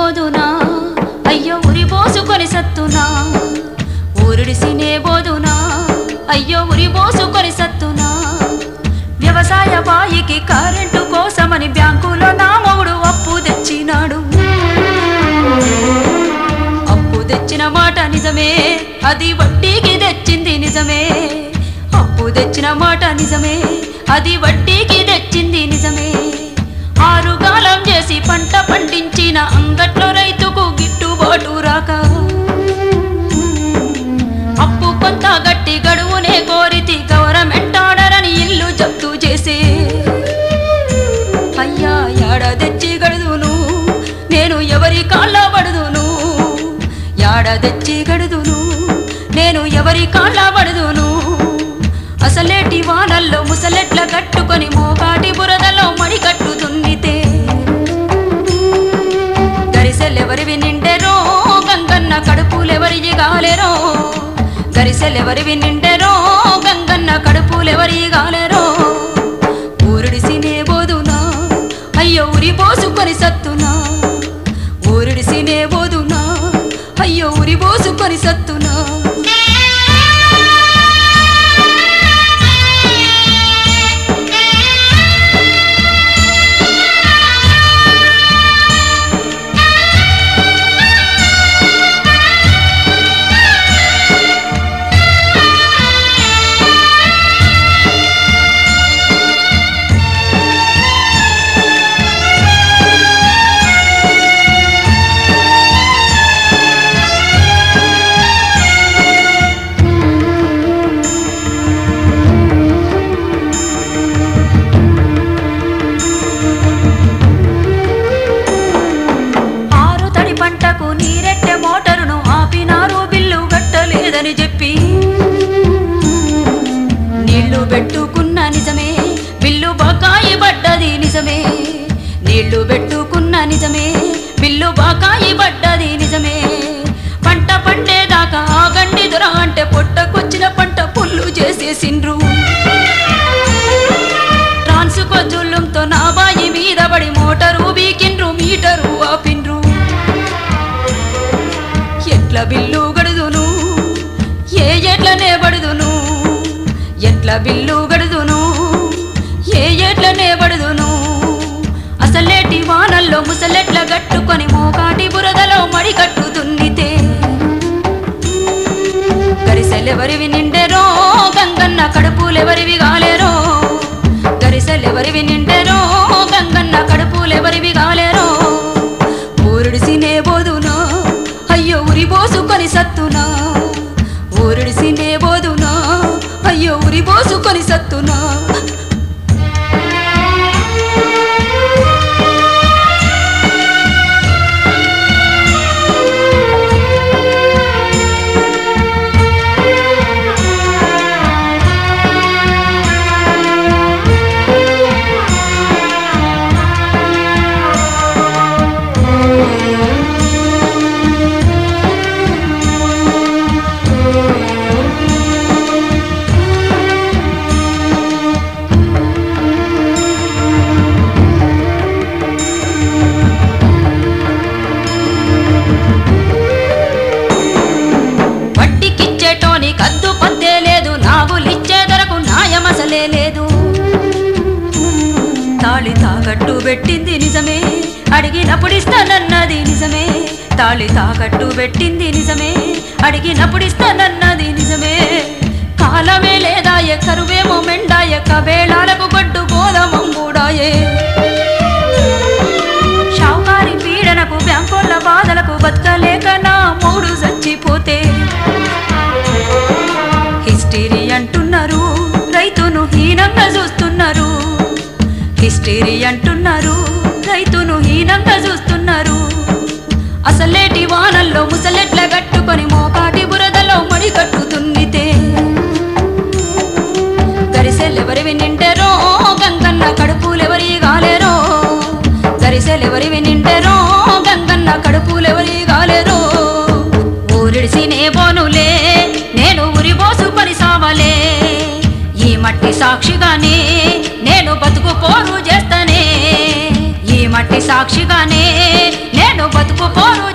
బోదునా అయ్యో ఉరి పోసుకొని సత్తునా? ఊరిడిసినే బోదునా అయ్యో ఉరి పోసుకొని సత్తునా? వ్యవసాయ బాయికి కరెంటు కోసమని బ్యాంకులో నా మొగుడు అప్పు తెచ్చినాడు. అప్పు తెచ్చిన మాట నిజమే అది వడ్డీకి తెచ్చింది నిజమే. అప్పు తెచ్చిన మాట నిజమే అది వడ్డీకి పంట పండించిన అంగట్లో రైతుకు గిట్టుబాటు రాక. అప్పు కొంత గట్టి గడువునే కోరితి గవర్నమెంట్ ఆర్డర్ అని ఇల్లు జప్తు చేసే. అయ్యా యాడ తెచ్చి గడుదును? నేను ఎవరి కాళ్ళ పడుదును? యాడ తెచ్చి గడుదును? నేను ఎవరి కాళ్ళ పడుదును? అసలేటి వానల్లో ముసలెట్ల కట్టుకొని మోకాటి బురదలో మడి కట్టుతుంది కడుపులెవరి గరిసెలెవరి గరిసెలెవరివి గంగన్న కడుపులెవరి గాలెరో ఊరుడిసినే బోదునా? అయ్యో ఉరి పోసుకొని సత్తునా? ఊరుడిసినే బోదునా? అయ్యో ఉరి పోసుకొని సత్తునా? నీళ్ళు పెట్టుకున్న నిజమే. బిల్లు బకాయి పడ్డది నిజమే. నీళ్ళు పెట్టుకున్న నిజమే. బిల్లు బకాయి పడ్డది నిజమే. పంట పండేదాకా ఆగండి దొర అంటే పొట్టకొచ్చిన పంట పుల్లు చేసేసిండ్రు ట్రాన్స్కో జుల్లంతో నా బాయి మీద పడి మోటరు బీకిండ్రు మీటరు ఆపిండ్రు. ఎట్ల బిల్లు ఎట్ల బిల్లు గడుదును ఏ ఎట్లనే పడుదును? అసలేటి వానల్లో ముసలెట్ల గట్టుకొని మోకాటి బురదలో మడి కట్టు దున్నితే గరిసెలెవరివి నిండెరో? గంగన్న కడుపులెవరివి గాలేరో? గరిసెలెవరివి నిండెరో? గంగన్న కడుపులెవరివి గాలేరో? ఊరుడిసినే బోదునో అయ్యో ఉరి పోసుకొని సత్తునా. అయ్యో సత్తునా. తాకట్టు పెట్టింది నిజమే. అడిగినప్పుడిస్తానన్నది నిజమే. తాళి తాకట్టు పెట్టింది నిజమే. అడిగినప్పుడిస్తానన్నది నిజమే. కాలమే లేదాయే కరువేమో మెండాయే. కబేళాలకు గడ్డు గోదమంగుడాయే షావుకారి పీడనకు బ్యాంకోళ్ళ బాధలకు బతకలేక నా మూడు చచ్చిపోతే. హిస్టరీ అంటున్నారు రైతును హీనంగా చూస్తున్నారు. హిస్టరీ అంటున్నారు రైతును హీనంగా చూస్తున్నారు. అసలేటి వానల్లో ముసలెట్ల కట్టుకొని మోకాటి బురదలో మడి కట్టుతున్నితే గరిసెలెవరి గరిసెలెవరివి గంగన్న కడుపులెవరి గాలేరో. గరిసెలెవరి నిండెరో గంగన్న కడుపులెవరి గాలేరో. సాక్షిగానే నేను బతుకు పోరు చేస్తానే. ఈ మట్టి సాక్షిగానే నేను బతుకు పోరు